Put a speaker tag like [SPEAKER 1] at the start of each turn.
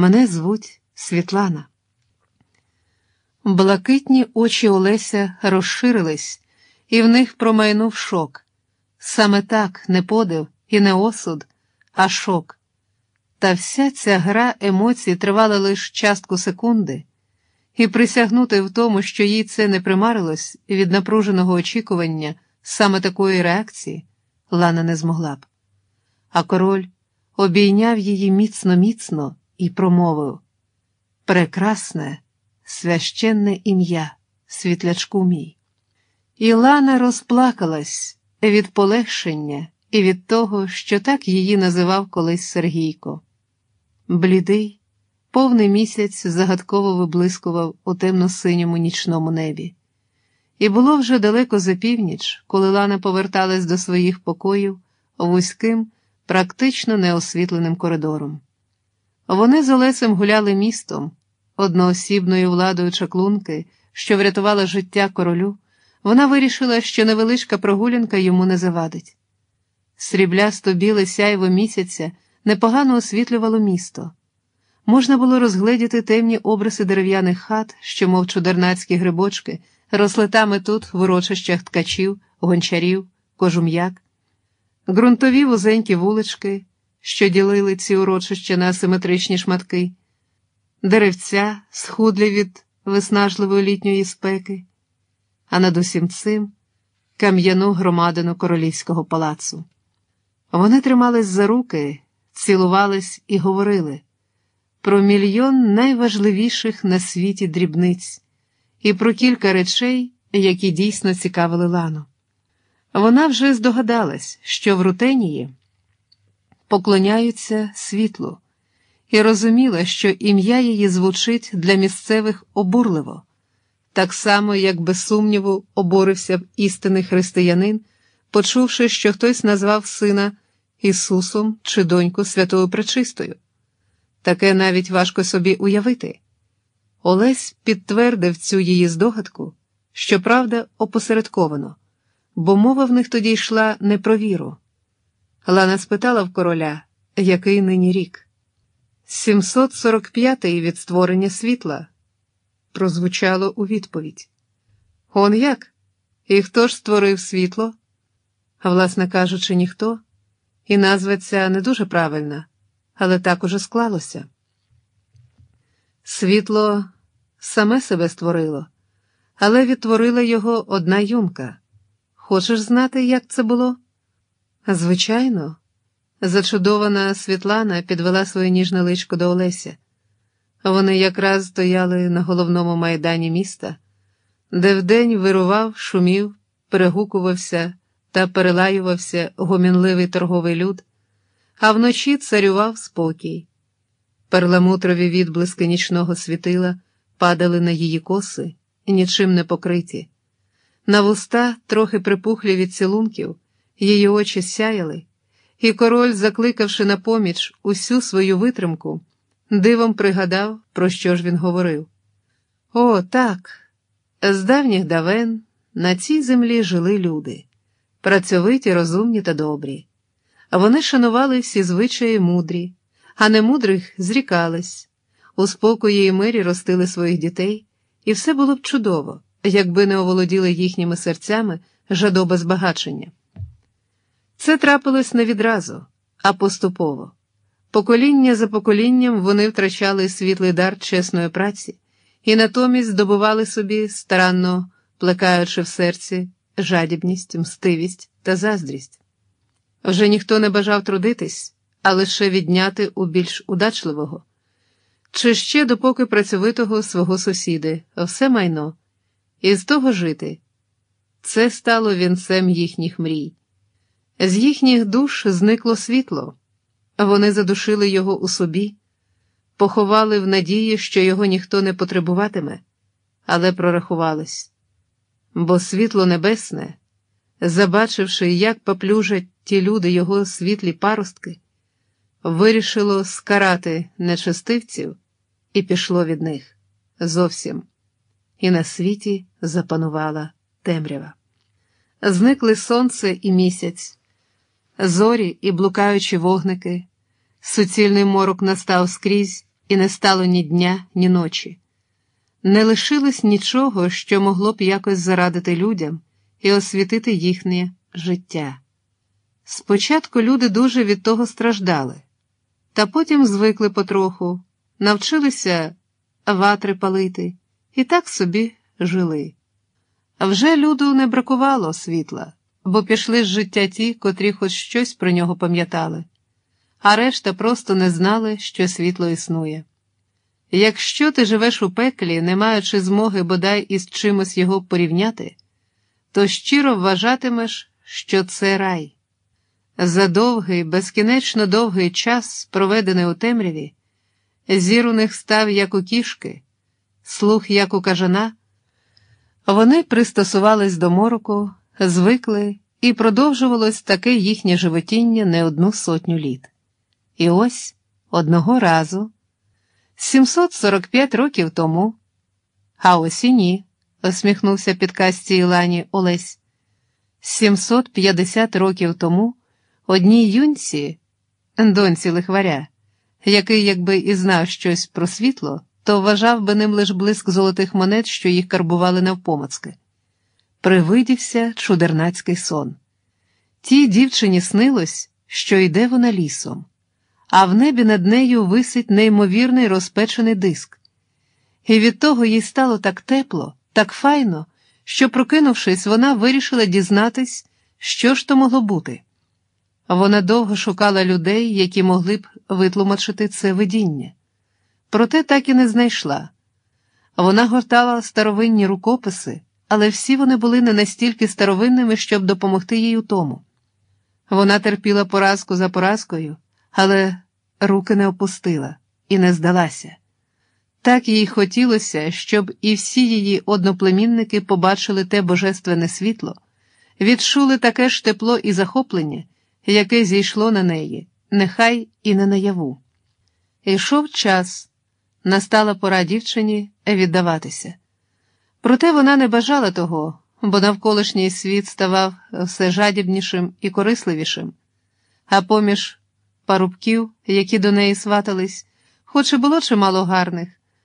[SPEAKER 1] Мене звуть Світлана. Блакитні очі Олеся розширились, і в них промайнув шок. Саме так не подив і не осуд, а шок. Та вся ця гра емоцій тривала лише частку секунди, і присягнути в тому, що їй це не примарилось від напруженого очікування саме такої реакції, Лана не змогла б. А король обійняв її міцно міцно і промовив Прекрасне, священне ім'я, світлячку мій. І Лана розплакалась від полегшення і від того, що так її називав колись Сергійко. Блідий, повний місяць загадково виблискував у темно-синьому нічному небі. І було вже далеко за північ, коли Лана поверталась до своїх покоїв вузьким, практично неосвітленим коридором. Вони з Олесем гуляли містом, одноосібною владою чаклунки, що врятувала життя королю, вона вирішила, що невеличка прогулянка йому не завадить. Сріблясто біле сяйво місяця непогано освітлювало місто. Можна було розгледіти темні обриси дерев'яних хат, що, мов чудернацькі грибочки, росли там і тут в урочищах ткачів, гончарів, кожум'як, ґрунтові вузенькі вулички, що ділили ці урочища на асиметричні шматки, деревця, схудлі від виснажливої літньої спеки, а над усім цим кам'яну громадину королівського палацу. Вони тримались за руки, цілувались і говорили про мільйон найважливіших на світі дрібниць і про кілька речей, які дійсно цікавили Лану. Вона вже здогадалась, що в Рутенії поклоняються світлу, і розуміла, що ім'я її звучить для місцевих обурливо, так само, як без сумніву обурився б істинний християнин, почувши, що хтось назвав сина Ісусом чи доньку Святою Пречистою. Таке навіть важко собі уявити. Олесь підтвердив цю її здогадку, що правда опосередковано, бо мова в них тоді йшла не про віру. Лана спитала в короля, який нині рік. 745-й від створення світла, прозвучало у відповідь. Он як? І хто ж створив світло? А власне кажучи, ніхто, і назва ця не дуже правильна, але так уже склалося. Світло саме себе створило, але відтворила його одна юнка. Хочеш знати, як це було? Звичайно, зачудована Світлана підвела своє ніжне личко до Олеся. Вони якраз стояли на головному майдані міста, де вдень вирував, шумів, перегукувався та перелаювався гомінливий торговий люд, а вночі царював спокій. Перламутрові відблиски нічного світила падали на її коси, нічим не покриті. На вуста, трохи припухлі від цілунків, її очі сяяли, і король, закликавши на поміч усю свою витримку, дивом пригадав, про що ж він говорив. О, так, з давніх давен на цій землі жили люди, працьовиті, розумні та добрі. Вони шанували всі звичаї мудрі, а немудрих зрікались, у спокої і мирі ростили своїх дітей, і все було б чудово, якби не оволоділи їхніми серцями жадоба збагачення. Це трапилось не відразу, а поступово. Покоління за поколінням вони втрачали світлий дар чесної праці і натомість здобували собі, старанно плекаючи в серці жадібність, мстивість та заздрість. Вже ніхто не бажав трудитись, а лише відняти у більш удачливого, чи ще допоки працьовитого свого сусіди, все майно, і з того жити. Це стало вінцем їхніх мрій. З їхніх душ зникло світло, вони задушили його у собі, поховали в надії, що його ніхто не потребуватиме, але прорахувались. Бо світло небесне, забачивши, як поплюжать ті люди його світлі паростки, вирішило скарати нечестивців і пішло від них зовсім. І на світі запанувала темрява. Зникли сонце і місяць зорі і блукаючі вогники, суцільний морок настав скрізь, і не стало ні дня, ні ночі. Не лишилось нічого, що могло б якось зарадити людям і освітити їхнє життя. Спочатку люди дуже від того страждали, та потім звикли потроху, навчилися ватри палити і так собі жили. Вже люду не бракувало світла, бо пішли з життя ті, котрі хоч щось про нього пам'ятали, а решта просто не знали, що світло існує. Якщо ти живеш у пеклі, не маючи змоги бодай із чимось його порівняти, то щиро вважатимеш, що це рай. За довгий, безкінечно довгий час, проведений у темряві, зір у них став як у кішки, слух як у кажана, вони пристосувались до мороку, звикли, і продовжувалось таке їхнє животіння не одну сотню літ. І ось одного разу, 745 років тому, а ось і ні, усміхнувся під касті Ілані Олесь. 750 років тому одній юнці, доньці лихваря, який, якби і знав щось про світло, то вважав би ним лиш блиск золотих монет, що їх карбували навпомацки. Привидівся чудернацький сон. Тій дівчині снилось, що йде вона лісом, а в небі над нею висить неймовірний розпечений диск. І від того їй стало так тепло, так файно, що, прокинувшись, вона вирішила дізнатись, що ж то могло бути. Вона довго шукала людей, які могли б витлумачити це видіння. Проте так і не знайшла. Вона гортала старовинні рукописи, але всі вони були не настільки старовинними, щоб допомогти їй у тому. Вона терпіла поразку за поразкою, але руки не опустила і не здалася. Так їй хотілося, щоб і всі її одноплемінники побачили те божественне світло, відчули таке ж тепло і захоплення, яке зійшло на неї, нехай і не наяву. Ішов час, настала пора дівчині віддаватися. Проте вона не бажала того, бо навколишній світ ставав все жадібнішим і корисливішим, а поміж парубків, які до неї сватались, хоч і було чимало гарних.